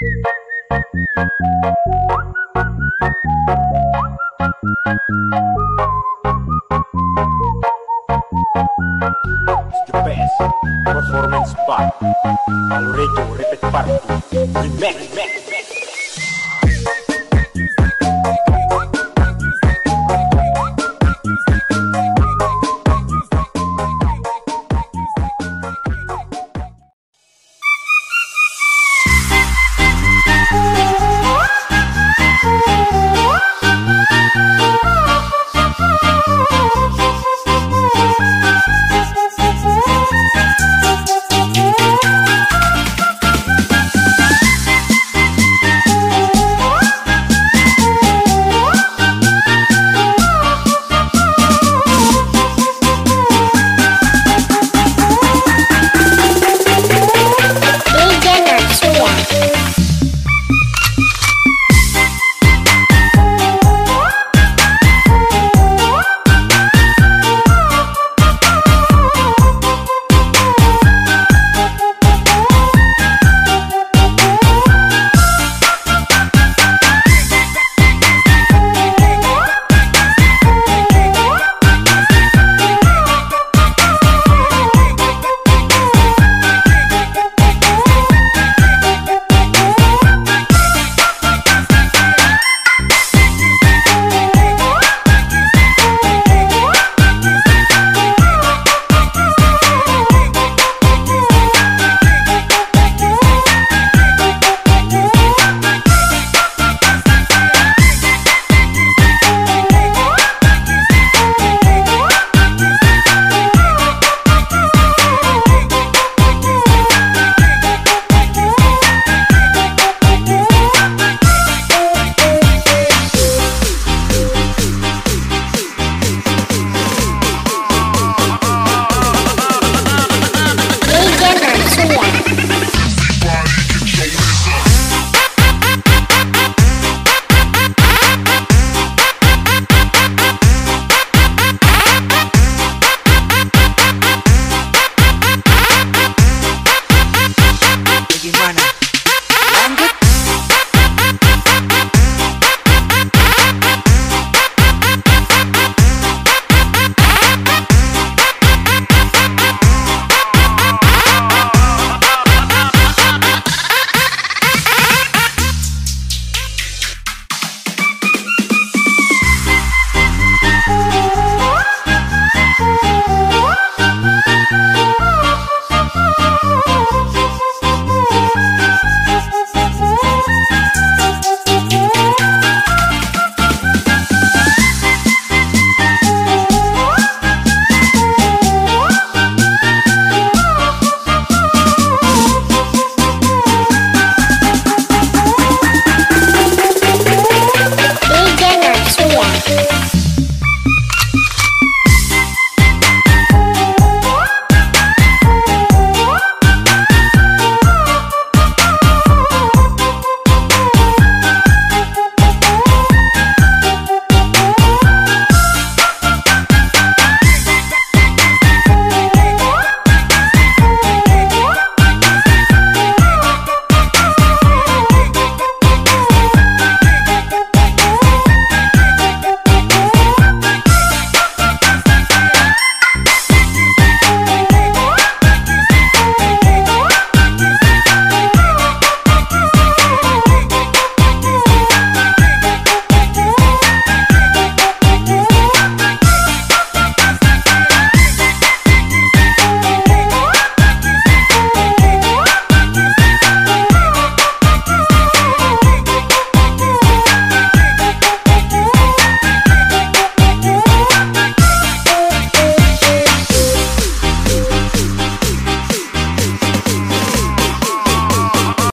the best performance by Already Repeat Party Remix.